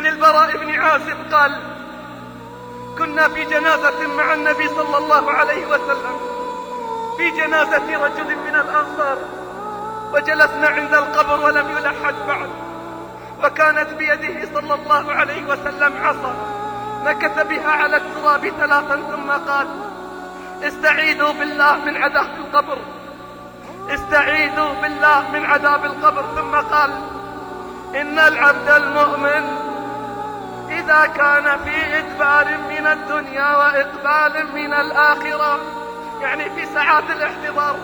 عن البراء بن عازب قال كنا في جنازة مع النبي صلى الله عليه وسلم. في جنازة رجل من الأنصار. وجلسنا عند القبر ولم يلحد بعد. وكانت بيده صلى الله عليه وسلم عصا. نكت بها على التراب ثلاثا ثم قال استعيذوا بالله من عذاب القبر. استعيذوا بالله من عذاب القبر. ثم قال إن العبد المؤمن إذا كان في إدبار من الدنيا وإقبال من الآخرة يعني في ساعات الاحتضار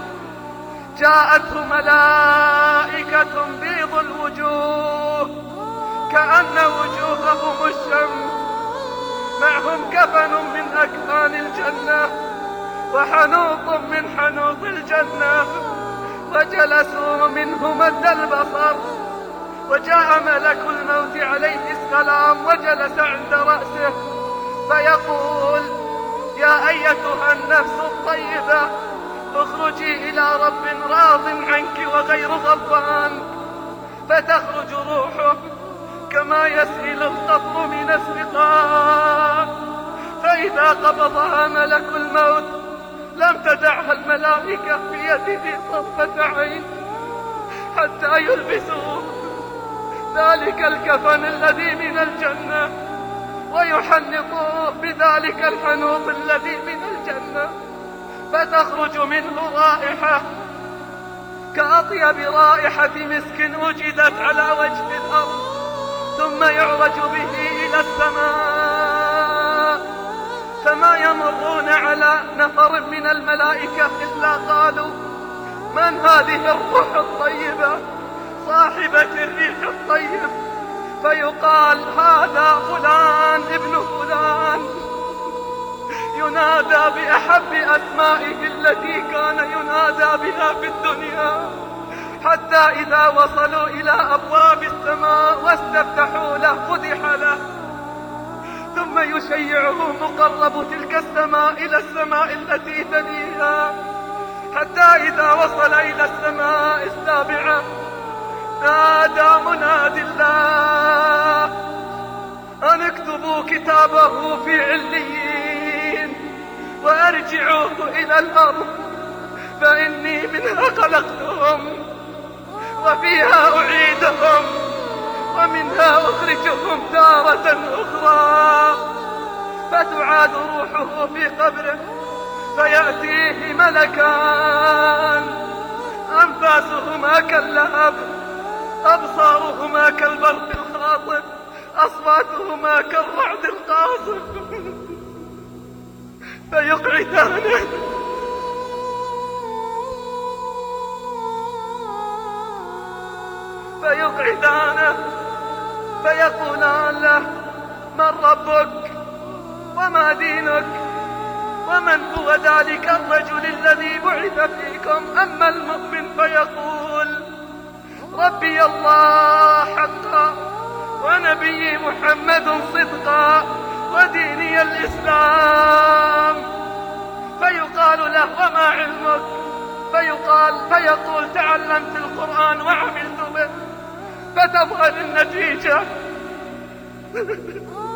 جاءته ملائكة بيض الوجوه كأن وجوههم الشمس معهم كفن من أكفان الجنة وحنوط من حنوط الجنة وجلسوا منه مد البصر وجاء ملك الموت عليه السلام وجلس عند رأسه فيقول يا أيتها النفس الطيبة اخرجي إلى رب راض عنك وغير غضبان فتخرج روحه كما يسيل القطر من السقاء. فإذا قبضها ملك الموت لم تدعها الملائكة في يده طرفة عين حتى يلبسوه. ذلك الكفن الذي من الجنة ويحنطوه بذلك الحنوط الذي من الجنة. فتخرج منه رائحة كأطيب رائحة مسك وجدت على وجه الأرض ثم يعرج به إلى السماء. فما يمرون على نفر من الملائكة إلا قالوا من هذه الروح الطيبة؟ صاحبة الريح الطيب فيقال هذا فلان ابن فلان. ينادى بأحب أسمائه التي كان ينادى بها في الدنيا. حتى إذا وصلوا إلى أبواب السماء واستفتحوا له فتح له. ثم يشيعه مقرب تلك السماء إلى السماء التي تليها. حتى إذا وصل إلى السماء السابعة نادى منادي الله أن اكتبوا كتابه في عليين وأرجعوه إلى الأرض فإني منها خلقتهم وفيها أعيدهم ومنها أخرجهم تارة أخرى. فتعاد روحه في قبره فيأتيه ملكان أنفاسهما كاللهب. أبصارهما كالبرق الخاطف أصواتهما كالرعد القاصف فيقعدانه فيقعدانه فيقولان له من ربك؟ وما دينك؟ ومن هو ذلك الرجل الذي بعث فيكم؟ أما المؤمن فيقول ربي الله حقا ونبي محمد صدقا وديني الإسلام. فيقال له وما علمك؟ فيقال فيقول تعلمت القرآن وعملت به. فتظهر النتيجة.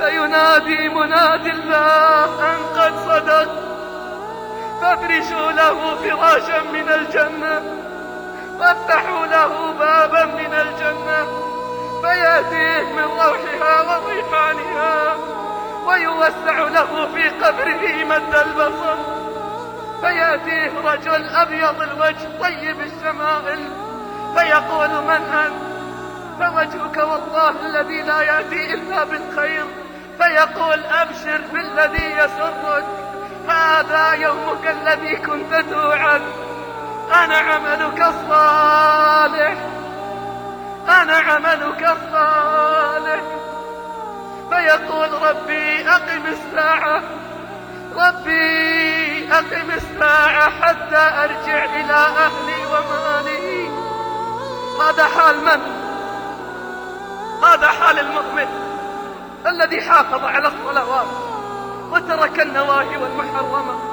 فينادي منادي الله أن فافرشوا له فراشا من الجنة. وافتحوا له بابا من الجنة. فيأتيه من روحها وريحانها ويوسع له في قبره مد البصر. فيأتيه رجل أبيض الوجه طيب الشمائل. فيقول من أنت؟ فوجهك والله الذي لا يأتي إلا بالخير. فيقول أبشر بالذي يسرك. هذا يومك الذي كنت توعد؟ أنا عملك الصالح. أنا عملك الصالح. فيقول ربي أقم الساعة. ربي أقم الساعة حتى أرجع إلى أهلي ومالي. هذا حال من؟ هذا حال المؤمن الذي حافظ على الصلوات. وترك النواهي والمحرمات